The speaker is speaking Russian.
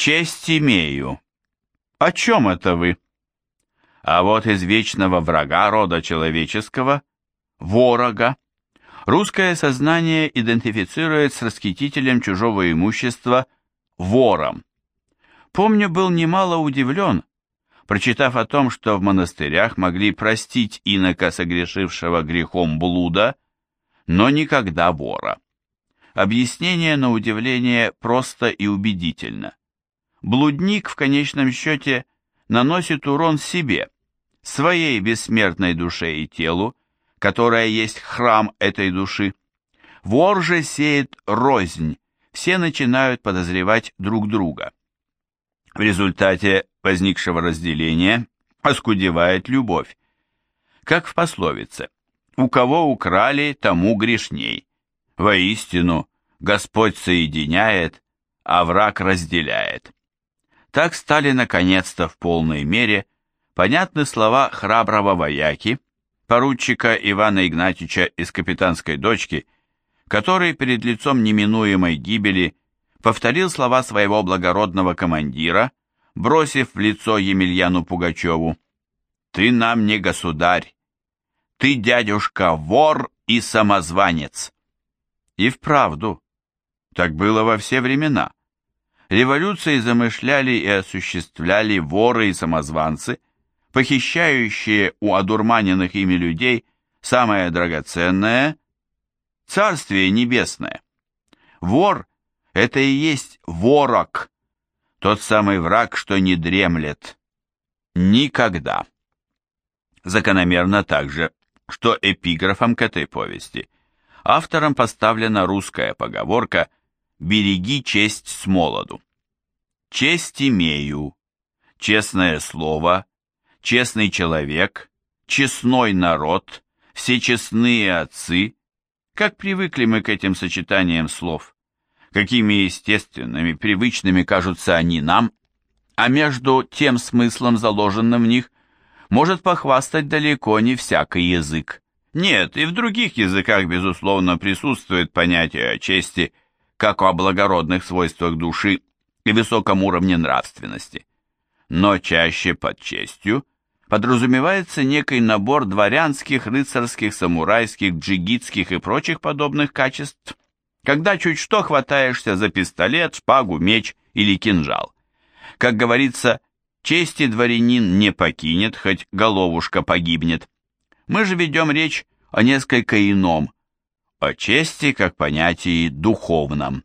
Честь имею. О чем это вы? А вот из вечного врага рода человеческого, ворога, русское сознание идентифицирует с расхитителем чужого имущества вором. Помню, был немало удивлен, прочитав о том, что в монастырях могли простить инока, согрешившего грехом блуда, но никогда вора. Объяснение, на удивление, просто и убедительно. Блудник в конечном счете наносит урон себе, своей бессмертной душе и телу, которая есть храм этой души. Вор же сеет рознь, все начинают подозревать друг друга. В результате возникшего разделения оскудевает любовь. Как в пословице «У кого украли, тому грешней». Воистину, Господь соединяет, а враг разделяет. Так стали наконец-то в полной мере понятны слова храброго вояки, поручика Ивана Игнатьича из «Капитанской дочки», который перед лицом неминуемой гибели повторил слова своего благородного командира, бросив в лицо Емельяну Пугачеву «Ты нам не государь, ты, дядюшка, вор и самозванец». И вправду, так было во все времена. Революции замышляли и осуществляли воры и самозванцы, похищающие у одурманенных ими людей самое драгоценное – Царствие Небесное. Вор – это и есть ворог, тот самый враг, что не дремлет. Никогда. Закономерно также, что эпиграфом к этой повести автором поставлена русская поговорка – береги честь с молоду. Честь имею, честное слово, честный человек, честной народ, все честные отцы. Как привыкли мы к этим сочетаниям слов? Какими естественными, привычными кажутся они нам, а между тем смыслом, заложенным в них, может похвастать далеко не всякий язык. Нет, и в других языках, безусловно, присутствует понятие о чести – как о благородных свойствах души и высоком уровне нравственности. Но чаще под честью подразумевается некий набор дворянских, рыцарских, самурайских, джигитских и прочих подобных качеств, когда чуть что хватаешься за пистолет, шпагу, меч или кинжал. Как говорится, чести дворянин не покинет, хоть головушка погибнет. Мы же ведем речь о несколько ином, о чести как понятии духовном.